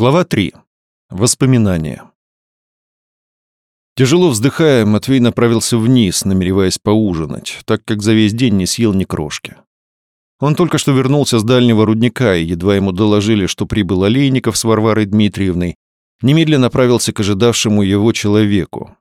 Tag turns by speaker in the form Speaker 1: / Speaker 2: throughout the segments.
Speaker 1: Глава 3. Воспоминания. Тяжело вздыхая, Матвей направился вниз, намереваясь поужинать, так как за весь день не съел ни крошки. Он только что вернулся с дальнего рудника, и едва ему доложили, что прибыл Олейников с Варварой Дмитриевной, немедленно направился к ожидавшему его человеку.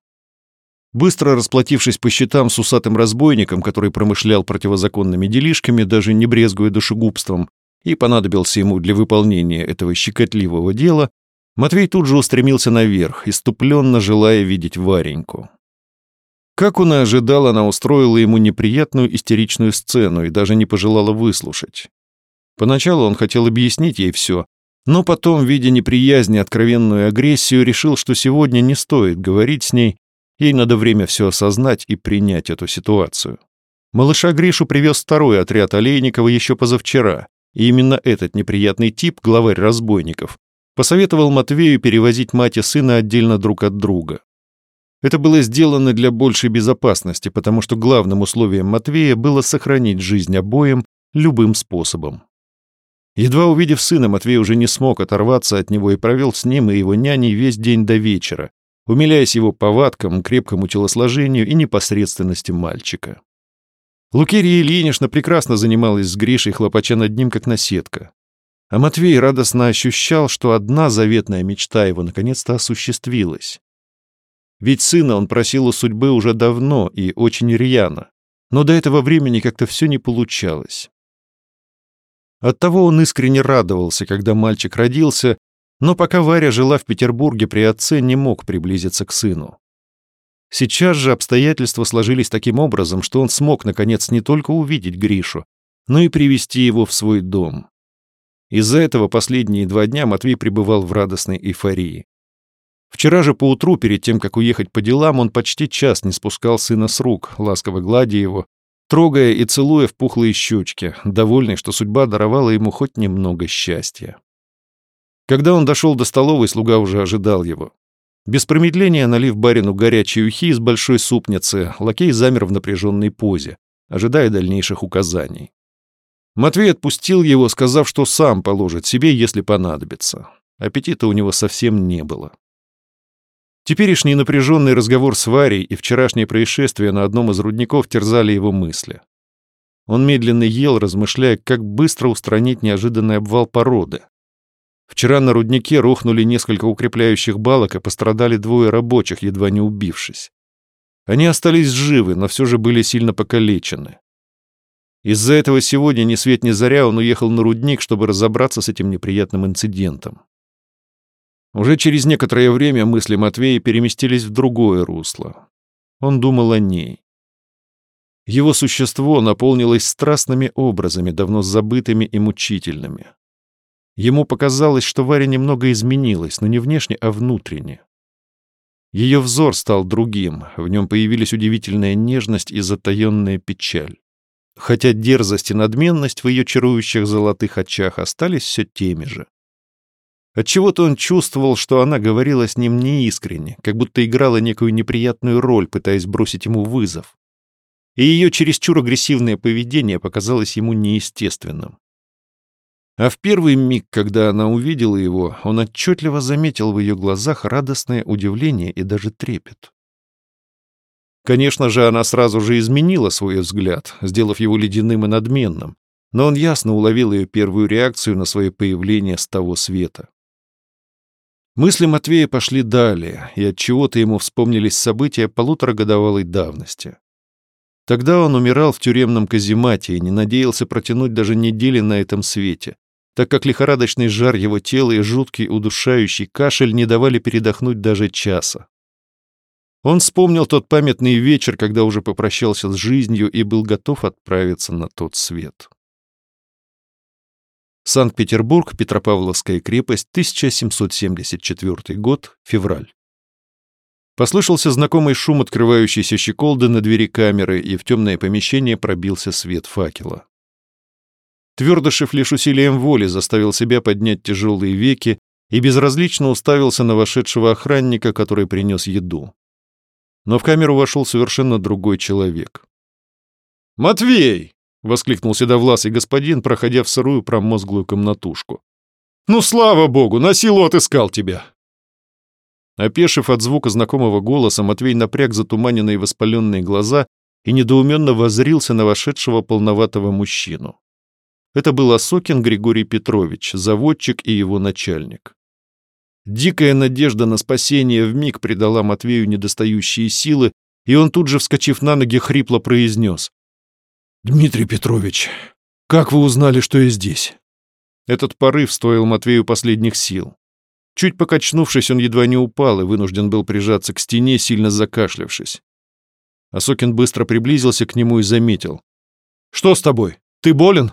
Speaker 1: Быстро расплатившись по счетам с усатым разбойником, который промышлял противозаконными делишками, даже не брезгуя душегубством, и понадобился ему для выполнения этого щекотливого дела, Матвей тут же устремился наверх, иступленно желая видеть Вареньку. Как он и ожидал, она устроила ему неприятную истеричную сцену и даже не пожелала выслушать. Поначалу он хотел объяснить ей все, но потом, видя неприязнь и откровенную агрессию, решил, что сегодня не стоит говорить с ней, ей надо время все осознать и принять эту ситуацию. Малыша Гришу привез второй отряд Олейникова еще позавчера, и именно этот неприятный тип, главарь разбойников, посоветовал Матвею перевозить мать и сына отдельно друг от друга. Это было сделано для большей безопасности, потому что главным условием Матвея было сохранить жизнь обоим любым способом. Едва увидев сына, Матвей уже не смог оторваться от него и провел с ним и его няней весь день до вечера, умиляясь его повадкам, крепкому телосложению и непосредственности мальчика. Лукерья Ильинична прекрасно занималась с Гришей, хлопача над ним, как наседка. А Матвей радостно ощущал, что одна заветная мечта его наконец-то осуществилась. Ведь сына он просил у судьбы уже давно и очень рьяно, но до этого времени как-то все не получалось. Оттого он искренне радовался, когда мальчик родился, но пока Варя жила в Петербурге при отце, не мог приблизиться к сыну. Сейчас же обстоятельства сложились таким образом, что он смог, наконец, не только увидеть Гришу, но и привести его в свой дом. Из-за этого последние два дня Матвей пребывал в радостной эйфории. Вчера же поутру, перед тем, как уехать по делам, он почти час не спускал сына с рук, ласково гладя его, трогая и целуя в пухлые щечки, довольный, что судьба даровала ему хоть немного счастья. Когда он дошел до столовой, слуга уже ожидал его. Без промедления, налив барину горячей ухи из большой супницы, лакей замер в напряженной позе, ожидая дальнейших указаний. Матвей отпустил его, сказав, что сам положит себе, если понадобится. Аппетита у него совсем не было. Теперешний напряженный разговор с Варей и вчерашнее происшествие на одном из рудников терзали его мысли. Он медленно ел, размышляя, как быстро устранить неожиданный обвал породы. Вчера на руднике рухнули несколько укрепляющих балок и пострадали двое рабочих, едва не убившись. Они остались живы, но все же были сильно покалечены. Из-за этого сегодня ни свет ни заря он уехал на рудник, чтобы разобраться с этим неприятным инцидентом. Уже через некоторое время мысли Матвея переместились в другое русло. Он думал о ней. Его существо наполнилось страстными образами, давно забытыми и мучительными. Ему показалось, что Варя немного изменилась, но не внешне, а внутренне. Ее взор стал другим, в нем появились удивительная нежность и затаенная печаль. Хотя дерзость и надменность в ее чарующих золотых очах остались все теми же. Отчего-то он чувствовал, что она говорила с ним неискренне, как будто играла некую неприятную роль, пытаясь бросить ему вызов. И ее чересчур агрессивное поведение показалось ему неестественным. А в первый миг, когда она увидела его, он отчетливо заметил в ее глазах радостное удивление и даже трепет. Конечно же, она сразу же изменила свой взгляд, сделав его ледяным и надменным, но он ясно уловил ее первую реакцию на свое появление с того света. Мысли Матвея пошли далее, и от чего то ему вспомнились события полуторагодовалой давности. Тогда он умирал в тюремном каземате и не надеялся протянуть даже недели на этом свете, так как лихорадочный жар его тела и жуткий удушающий кашель не давали передохнуть даже часа. Он вспомнил тот памятный вечер, когда уже попрощался с жизнью и был готов отправиться на тот свет. Санкт-Петербург, Петропавловская крепость, 1774 год, февраль. Послышался знакомый шум открывающейся щеколды на двери камеры, и в темное помещение пробился свет факела. Твердышев лишь усилием воли заставил себя поднять тяжелые веки и безразлично уставился на вошедшего охранника, который принес еду. Но в камеру вошел совершенно другой человек. «Матвей!» — воскликнул седовласый господин, проходя в сырую промозглую комнатушку. Ну, слава богу, на силу отыскал тебя!» Опешив от звука знакомого голоса, Матвей напряг затуманенные воспаленные глаза и недоуменно возрился на вошедшего полноватого мужчину. Это был Осокин Григорий Петрович, заводчик и его начальник. Дикая надежда на спасение вмиг придала Матвею недостающие силы, и он тут же, вскочив на ноги, хрипло произнес. «Дмитрий Петрович, как вы узнали, что я здесь?» Этот порыв стоил Матвею последних сил. Чуть покачнувшись, он едва не упал и вынужден был прижаться к стене, сильно закашлявшись. Осокин быстро приблизился к нему и заметил. «Что с тобой? Ты болен?»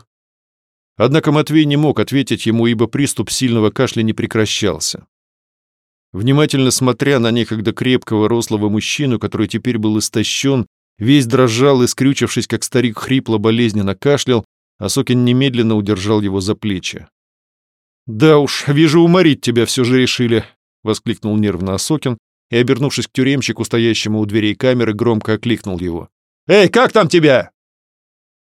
Speaker 1: Однако Матвей не мог ответить ему, ибо приступ сильного кашля не прекращался. Внимательно смотря на некогда крепкого рослого мужчину, который теперь был истощен, весь дрожал и, скрючившись, как старик хрипло болезненно кашлял, Осокин немедленно удержал его за плечи. «Да уж, вижу, уморить тебя все же решили», — воскликнул нервно Осокин и, обернувшись к тюремщику, стоящему у дверей камеры, громко окликнул его. «Эй, как там тебя?»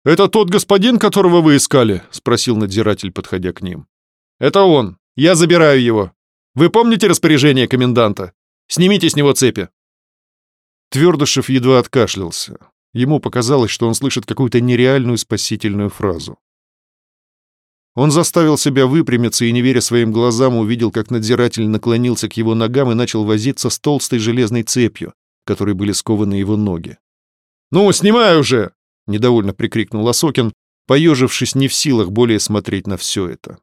Speaker 1: «Это тот господин, которого вы искали?» — спросил надзиратель, подходя к ним. «Это он. Я забираю его. Вы помните распоряжение коменданта? Снимите с него цепи». Твердышев едва откашлялся. Ему показалось, что он слышит какую-то нереальную спасительную фразу. Он заставил себя выпрямиться и, не веря своим глазам, увидел, как надзиратель наклонился к его ногам и начал возиться с толстой железной цепью, которой были скованы его ноги. «Ну, снимай уже!» — недовольно прикрикнул Осокин, поежившись не в силах более смотреть на все это.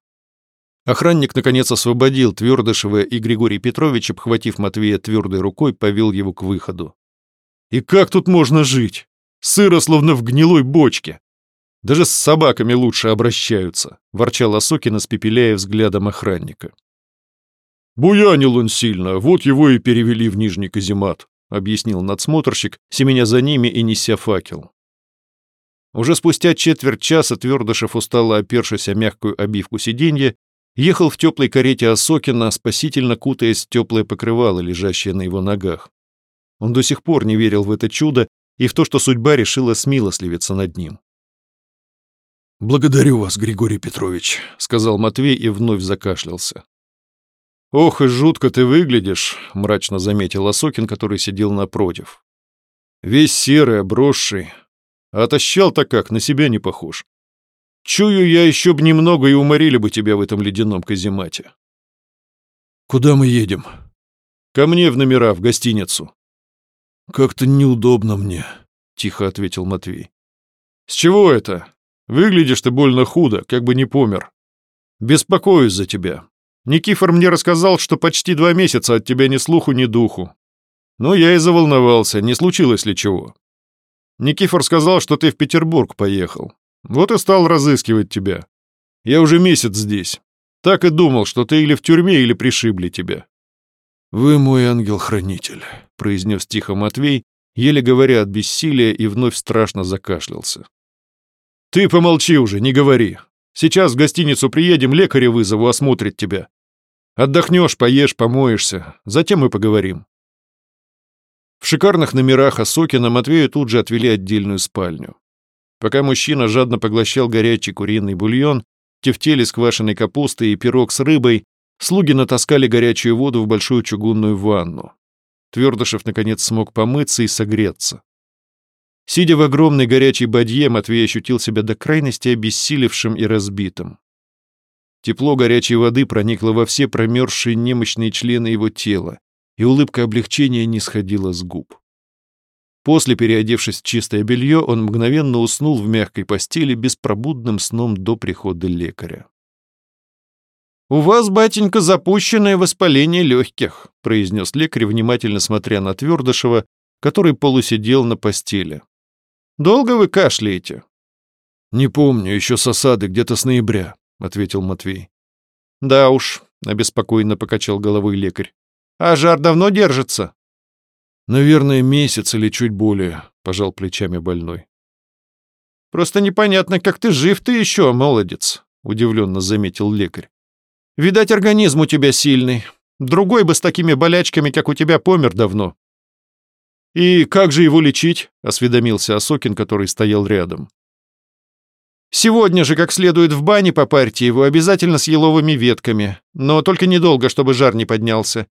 Speaker 1: Охранник, наконец, освободил Твердышева, и Григорий Петрович, обхватив Матвея твердой рукой, повел его к выходу. «И как тут можно жить? Сыро, словно в гнилой бочке. Даже с собаками лучше обращаются», — ворчал Осокин, испепеляя взглядом охранника. «Буянил он сильно, вот его и перевели в Нижний каземат», — объяснил надсмотрщик, семеня за ними и неся факел. Уже спустя четверть часа Твердышев, устало опершись о мягкую обивку сиденья, ехал в теплой карете Осокина, спасительно кутаясь в теплое покрывало, лежащее на его ногах. Он до сих пор не верил в это чудо и в то, что судьба решила смилостливиться над ним. «Благодарю вас, Григорий Петрович», — сказал Матвей и вновь закашлялся. «Ох и жутко ты выглядишь», — мрачно заметил Осокин, который сидел напротив. «Весь серый, обросший. А отощал-то как, на себя не похож. Чую я еще б немного и уморили бы тебя в этом ледяном каземате». «Куда мы едем?» «Ко мне в номера, в гостиницу». «Как-то неудобно мне», — тихо ответил Матвей. «С чего это? Выглядишь ты больно худо, как бы не помер. Беспокоюсь за тебя. Никифор мне рассказал, что почти два месяца от тебя ни слуху, ни духу. Но я и заволновался, не случилось ли чего. Никифор сказал, что ты в Петербург поехал. Вот и стал разыскивать тебя. Я уже месяц здесь. Так и думал, что ты или в тюрьме, или пришибли тебя. «Вы мой ангел-хранитель», — произнес тихо Матвей, еле говоря от бессилия, и вновь страшно закашлялся. «Ты помолчи уже, не говори. Сейчас в гостиницу приедем, лекаря вызову, осмотрит тебя. Отдохнешь, поешь, помоешься, затем мы поговорим». В шикарных номерах Осокина Матвею тут же отвели отдельную спальню. Пока мужчина жадно поглощал горячий куриный бульон, тефтели с квашеной капустой и пирог с рыбой, Слуги натаскали горячую воду в большую чугунную ванну. Твердышев, наконец, смог помыться и согреться. Сидя в огромной горячей бадье, Матвей ощутил себя до крайности обессилевшим и разбитым. Тепло горячей воды проникло во все промерзшие немощные члены его тела, и улыбка облегчения не сходила с губ. После, переодевшись в чистое белье, он мгновенно уснул в мягкой постели беспробудным сном до прихода лекаря. «У вас, батенька, запущенное воспаление легких», произнес лекарь, внимательно смотря на Твердышева, который полусидел на постели. «Долго вы кашляете?» «Не помню, еще с осады, где-то с ноября», — ответил Матвей. «Да уж», — обеспокоенно покачал головой лекарь. «А жар давно держится?» «Наверное, месяц или чуть более», — пожал плечами больной. «Просто непонятно, как ты жив ты еще, молодец», — удивленно заметил лекарь. Видать, организм у тебя сильный. Другой бы с такими болячками, как у тебя, помер давно. «И как же его лечить?» — осведомился Осокин, который стоял рядом.
Speaker 2: Сегодня же, как следует в бане, попарьте его обязательно с еловыми ветками, но только недолго, чтобы жар не поднялся.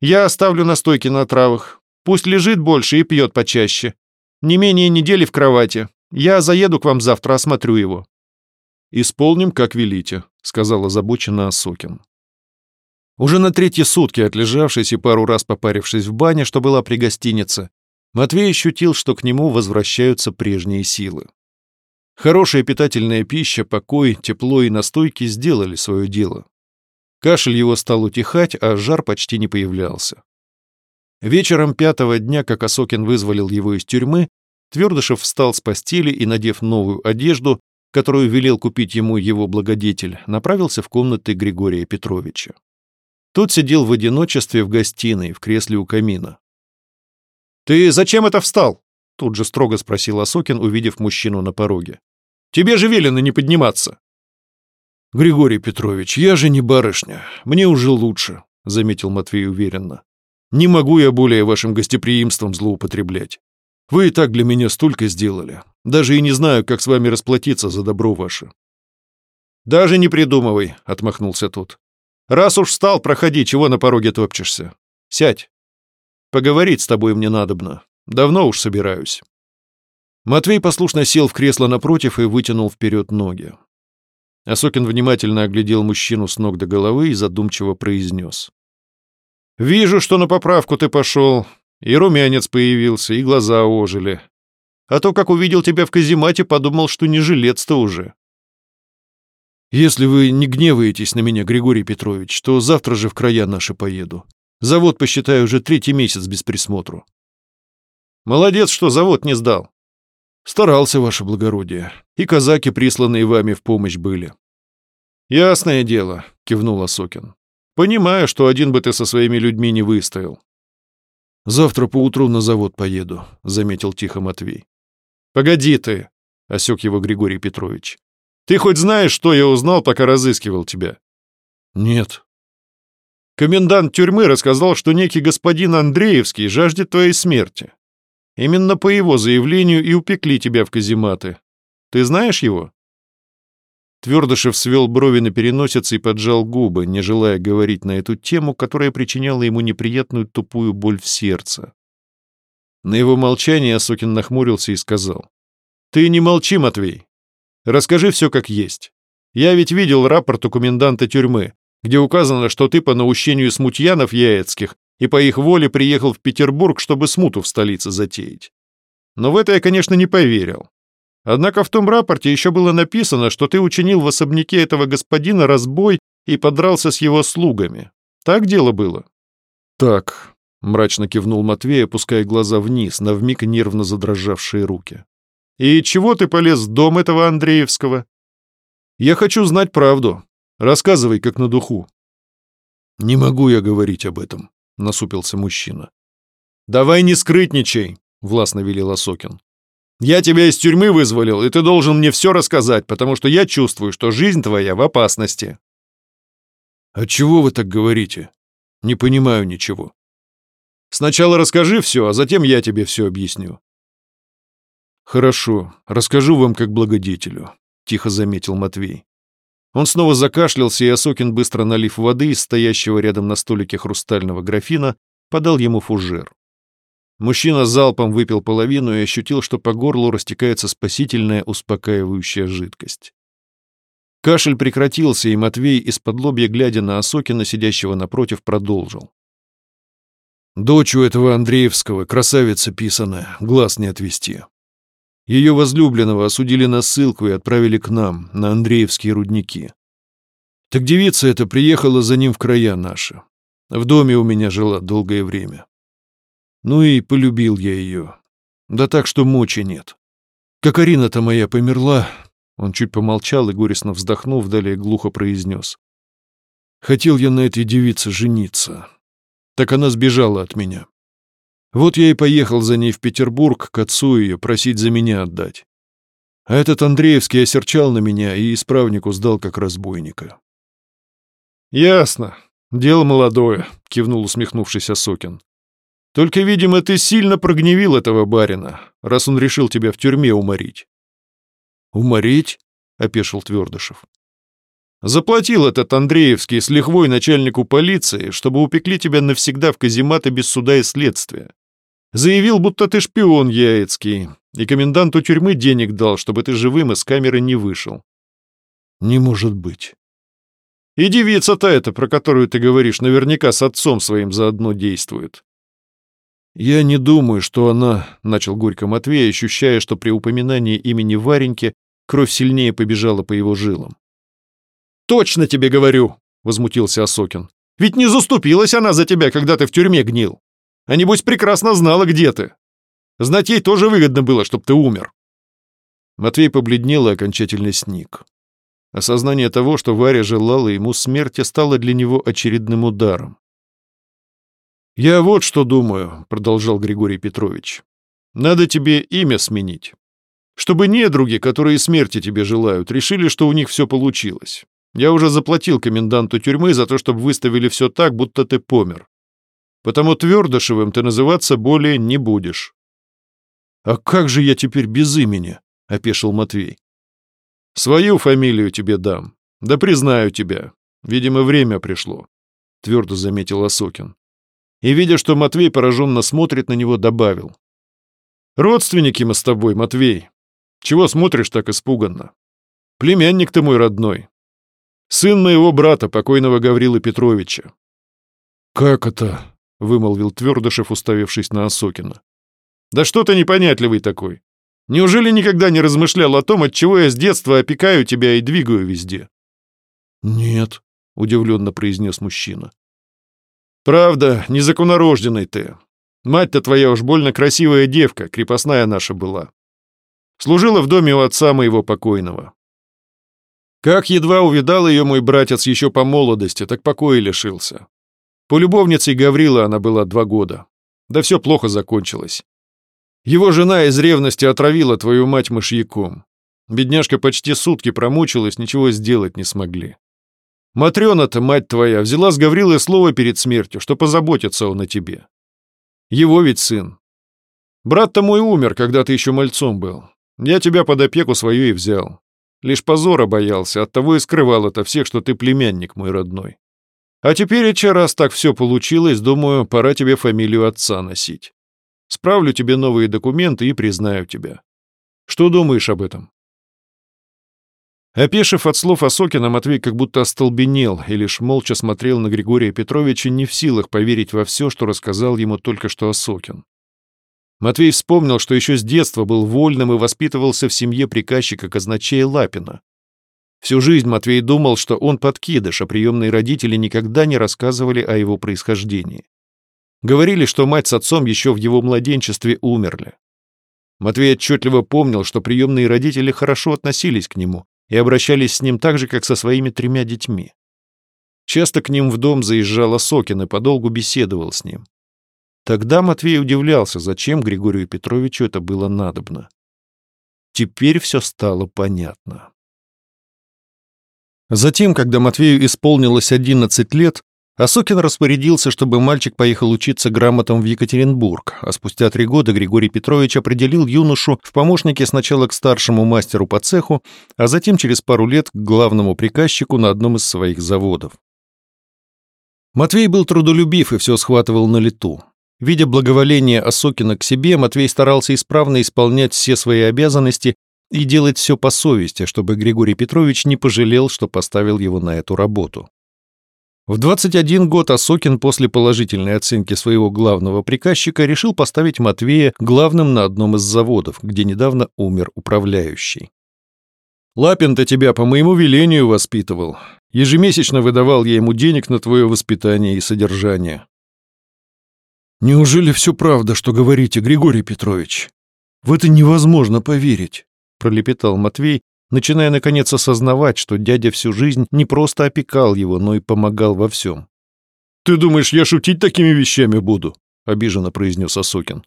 Speaker 2: Я оставлю настойки на травах. Пусть лежит больше и пьет почаще. Не менее недели в кровати. Я заеду к вам завтра, осмотрю его».
Speaker 1: «Исполним, как велите», — сказал озабоченно Осокин. Уже на третьи сутки, отлежавшись и пару раз попарившись в бане, что была при гостинице, Матвей ощутил, что к нему возвращаются прежние силы. Хорошая питательная пища, покой, тепло и настойки сделали свое дело. Кашель его стал утихать, а жар почти не появлялся. Вечером пятого дня, как Осокин вызволил его из тюрьмы, Твердышев встал с постели и, надев новую одежду, которую велел купить ему его благодетель, направился в комнаты Григория Петровича. Тот сидел в одиночестве в гостиной, в кресле у камина.
Speaker 2: «Ты зачем это встал?» Тут же строго спросил Осокин, увидев мужчину на пороге. «Тебе же велено не подниматься».
Speaker 1: «Григорий Петрович, я же не барышня. Мне уже лучше», — заметил Матвей уверенно. «Не могу я более вашим гостеприимством злоупотреблять. Вы и так для меня столько сделали. Даже и не знаю, как с вами расплатиться за добро ваше».
Speaker 2: «Даже не придумывай», — отмахнулся тот. Раз уж встал, проходи, чего на пороге топчешься. Сядь. Поговорить с тобой мне надобно. Давно уж собираюсь».
Speaker 1: Матвей послушно сел в кресло напротив и вытянул вперед ноги. Осокин внимательно оглядел мужчину с ног до головы и задумчиво произнес.
Speaker 2: «Вижу, что на поправку ты пошел. И румянец появился, и глаза ожили. А то, как увидел тебя в каземате, подумал, что не жилец-то уже.
Speaker 1: «Если вы не гневаетесь на меня, Григорий Петрович, то завтра же в края наши поеду. Завод, посчитаю, уже третий месяц без присмотру».
Speaker 2: «Молодец, что завод не сдал».
Speaker 1: «Старался, ваше благородие. И казаки, присланные вами в помощь, были».
Speaker 2: «Ясное дело», — кивнул Осокин. «Понимаю, что один бы ты со своими людьми не выстоял».
Speaker 1: «Завтра поутру на завод поеду», — заметил тихо Матвей.
Speaker 2: «Погоди ты», — осек его Григорий Петрович. Ты хоть знаешь, что я узнал, пока разыскивал тебя?»
Speaker 1: «Нет».
Speaker 2: Комендант тюрьмы рассказал, что некий господин Андреевский жаждет твоей смерти. Именно по его заявлению и упекли тебя в казематы. Ты знаешь его?»
Speaker 1: Твердышев свел брови на переносице и поджал губы, не желая говорить на эту тему, которая причиняла ему неприятную тупую боль в сердце. На его молчание Осокин нахмурился и сказал.
Speaker 2: «Ты не молчи, Матвей. Расскажи все как есть. Я ведь видел рапорт у коменданта тюрьмы, где указано, что ты по наущению смутьянов яецких и по их воле приехал в Петербург, чтобы смуту в столице затеять. Но в это я, конечно, не поверил. Однако в том рапорте еще было написано, что ты учинил в особняке этого господина разбой и подрался с его слугами. Так дело было?
Speaker 1: Так, мрачно кивнул Матвей, опуская глаза вниз на вмиг нервно задрожавшие руки.
Speaker 2: И чего ты полез в дом этого Андреевского?
Speaker 1: Я хочу знать правду. Рассказывай, как на духу. Не могу я говорить об этом, насупился мужчина.
Speaker 2: Давай не скрытничай, властно велел Осокин. Я тебя из тюрьмы вызволил, и ты должен мне все рассказать, потому что я чувствую, что жизнь твоя в опасности.
Speaker 1: А чего вы так говорите? Не понимаю ничего.
Speaker 2: Сначала расскажи все, а затем я тебе все объясню.
Speaker 1: «Хорошо, расскажу вам как благодетелю», — тихо заметил Матвей. Он снова закашлялся, и Осокин, быстро налив воды из стоящего рядом на столике хрустального графина, подал ему фужер. Мужчина залпом выпил половину и ощутил, что по горлу растекается спасительная успокаивающая жидкость. Кашель прекратился, и Матвей, из-под лобья глядя на Осокина, сидящего напротив, продолжил. «Дочь у этого Андреевского, красавица писаная, глаз не отвести. Ее возлюбленного осудили на ссылку и отправили к нам, на Андреевские рудники. Так девица эта приехала за ним в края наши. В доме у меня жила долгое время. Ну и полюбил я ее. Да так, что мочи нет. Как Арина-то моя померла, он чуть помолчал и, горестно вздохнув, далее глухо произнес. Хотел я на этой девице жениться. Так она сбежала от меня. Вот я и поехал за ней в Петербург к отцу ее просить за меня отдать. А этот Андреевский осерчал на меня и исправнику сдал как разбойника.
Speaker 2: «Ясно. Дело молодое», — кивнул усмехнувшийся Сокин. «Только, видимо, ты сильно прогневил этого барина, раз он решил тебя в тюрьме уморить».
Speaker 1: «Уморить?
Speaker 2: — опешил Твердышев. «Заплатил этот Андреевский с лихвой начальнику полиции, чтобы упекли тебя навсегда в казематы без суда и следствия. Заявил, будто ты шпион яицкий, и коменданту тюрьмы денег дал, чтобы ты живым из камеры не вышел».
Speaker 1: «Не может быть».
Speaker 2: «И девица-то эта, про которую ты говоришь, наверняка с отцом своим заодно действует.
Speaker 1: «Я не думаю, что она...» — начал горько Матвей, ощущая, что при упоминании имени Вареньки кровь сильнее побежала по его жилам.
Speaker 2: «Точно тебе говорю!» — возмутился Осокин. «Ведь не заступилась она за тебя, когда ты в тюрьме гнил. А небось прекрасно знала, где ты. Знать ей тоже выгодно было, чтобы ты умер».
Speaker 1: Матвей побледнел и окончательно сник. Осознание того, что Варя желала ему смерти, стало для него очередным ударом.
Speaker 2: «Я вот что думаю», — продолжал Григорий Петрович. «Надо тебе имя сменить. Чтобы недруги, которые смерти тебе желают, решили, что у них все получилось. Я уже заплатил коменданту тюрьмы за то, чтобы выставили все так, будто ты помер. Потому Твердышевым ты называться более не будешь».
Speaker 1: «А как же я теперь без имени?» — опешил Матвей.
Speaker 2: «Свою фамилию тебе дам. Да признаю тебя. Видимо, время пришло», — твердо заметил Осокин и, видя, что Матвей пораженно смотрит на него, добавил. «Родственники мы с тобой, Матвей. Чего смотришь так испуганно? Племянник ты мой родной. Сын моего брата, покойного Гаврила Петровича».
Speaker 1: «Как это?» — вымолвил Твердышев, уставившись на Осокина.
Speaker 2: «Да что ты непонятливый такой? Неужели никогда не размышлял о том, от чего я с детства опекаю тебя и двигаю везде?»
Speaker 1: «Нет», — удивленно произнес мужчина.
Speaker 2: Правда, незаконнорожденный ты. Мать-то твоя уж больно красивая девка, крепостная наша была. Служила в доме у отца моего покойного. Как едва увидал ее мой братец еще по молодости, так покоя лишился. Полюбовницей Гаврила она была два года. Да все плохо закончилось. Его жена из ревности отравила твою мать мышьяком. Бедняжка почти сутки промучилась, ничего сделать не смогли. Матрена-то, мать твоя, взяла с Гаврилой слово перед смертью, что позаботится он о тебе. Его ведь сын. Брат-то мой умер, когда ты еще мальцом был. Я тебя под опеку свою и взял. Лишь позора боялся, оттого и скрывал это всех, что ты племянник мой родной. А теперь, раз так все получилось, думаю, пора тебе фамилию отца носить. Справлю тебе новые документы и признаю тебя. Что думаешь об этом?» Опешив от слов Осокина, Матвей как будто остолбенел и лишь молча смотрел на Григория Петровича, не в силах поверить во все, что рассказал ему только что Осокин. Матвей вспомнил, что еще с детства был вольным и воспитывался в семье приказчика казначея Лапина. Всю жизнь Матвей думал, что он подкидыш, а приемные родители никогда не рассказывали о его происхождении. Говорили, что мать с отцом еще в его младенчестве умерли. Матвей отчетливо помнил, что приемные родители хорошо относились к нему, и обращались с ним так же, как со своими тремя детьми. Часто к ним в дом заезжал Сокин и подолгу беседовал с ним. Тогда Матвей удивлялся, зачем Григорию Петровичу это было надобно. Теперь все стало понятно. Затем, когда Матвею исполнилось 11 лет, Осокин распорядился, чтобы мальчик поехал учиться грамотам в Екатеринбург, а спустя три года Григорий Петрович определил юношу в помощнике сначала к старшему мастеру по цеху, а затем через пару лет к главному приказчику на одном из своих заводов. Матвей был трудолюбив и все схватывал на лету. Видя благоволение Осокина к себе, Матвей старался исправно исполнять все свои обязанности и делать все по совести, чтобы Григорий Петрович не пожалел, что поставил его на эту работу. В 21 год Осокин после положительной оценки своего главного приказчика решил поставить Матвея главным на одном из заводов, где недавно умер управляющий. «Лапин-то тебя по моему велению воспитывал. Ежемесячно выдавал я ему денег на твое воспитание и содержание».
Speaker 1: «Неужели все правда, что говорите, Григорий Петрович? В это невозможно поверить», — пролепетал Матвей, начиная наконец осознавать, что дядя всю жизнь не просто опекал его, но и помогал во всем.
Speaker 2: «Ты думаешь, я шутить такими вещами буду?» — обиженно произнес Осокин.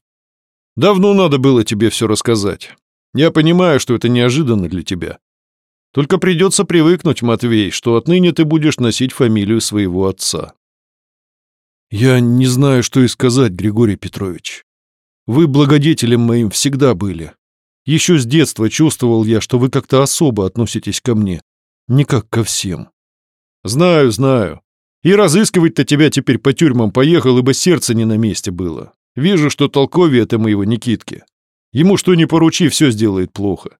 Speaker 2: «Давно надо было тебе все рассказать. Я понимаю, что это неожиданно для тебя. Только придется привыкнуть, Матвей, что отныне ты будешь носить фамилию своего отца».
Speaker 1: «Я не знаю, что и сказать, Григорий Петрович. Вы благодетелем моим всегда были. Еще с детства чувствовал я, что вы как-то особо относитесь ко мне, не как ко всем.
Speaker 2: Знаю, знаю. И разыскивать-то тебя теперь по тюрьмам поехал, ибо сердце не на месте было. Вижу, что толковее это моего Никитки. Ему что ни поручи, все сделает плохо.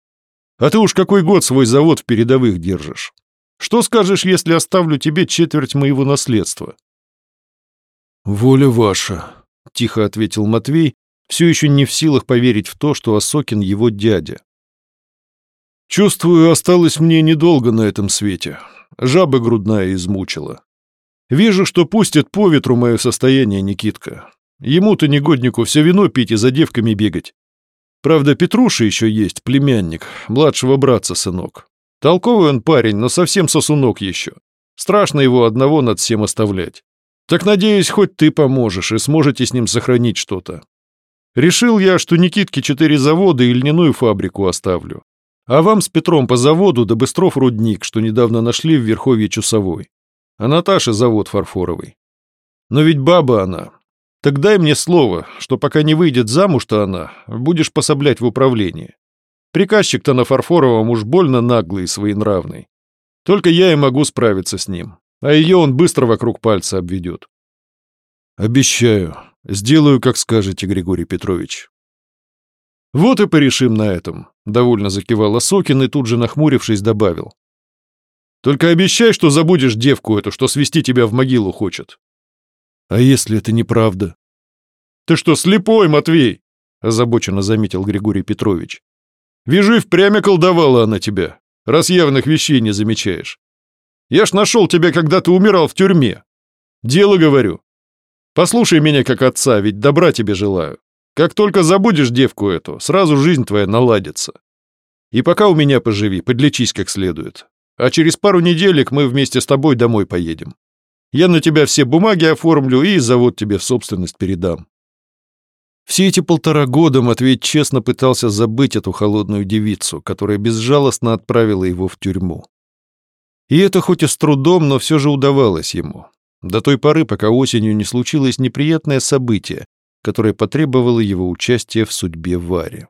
Speaker 2: А ты уж какой год свой завод в передовых держишь. Что скажешь, если оставлю тебе четверть моего наследства?»
Speaker 1: «Воля ваша», — тихо ответил Матвей, все еще не в силах поверить в то, что Осокин его дядя.
Speaker 2: «Чувствую, осталось мне недолго на этом свете. Жаба грудная измучила. Вижу, что пустит по ветру мое состояние Никитка. Ему-то негоднику все вино пить и за девками бегать. Правда, Петруша еще есть, племянник, младшего братца сынок. Толковый он парень, но совсем сосунок еще. Страшно его одного над всем оставлять. Так надеюсь, хоть ты поможешь и сможете с ним сохранить что-то. Решил я, что Никитке четыре завода и льняную фабрику оставлю. А вам с Петром по заводу да Быстров рудник, что недавно нашли в Верховье Чусовой. А Наташе завод фарфоровый. Но ведь баба она, так дай мне слово, что пока не выйдет замуж-то она, будешь пособлять в управлении. Приказчик-то на Фарфоровом уж больно наглый и своенравный. Только я и могу справиться с ним, а ее он быстро вокруг пальца обведет.
Speaker 1: Обещаю, сделаю, как скажете, Григорий Петрович.
Speaker 2: Вот и порешим на этом, довольно закивал Осокин и тут же, нахмурившись, добавил. Только обещай, что забудешь девку эту, что свести тебя в могилу хочет.
Speaker 1: А если это неправда?
Speaker 2: Ты что, слепой, Матвей? Озабоченно заметил Григорий Петрович. Вижу, и впрямь колдовала она тебя, раз явных вещей не замечаешь. Я ж нашел тебя, когда ты умирал в тюрьме. Дело говорю. Послушай меня как отца, ведь добра тебе желаю. Как только забудешь девку эту, сразу жизнь твоя наладится. И пока у меня поживи, подлечись как следует. А через пару неделек мы вместе с тобой домой поедем. Я на тебя все бумаги оформлю и завод тебе в собственность передам».
Speaker 1: Все эти полтора года Матвей честно пытался забыть эту холодную девицу, которая безжалостно отправила его в тюрьму. И это хоть и с трудом, но все же удавалось ему. До той поры, пока осенью не случилось неприятное событие, которое потребовало его участия в судьбе Вари.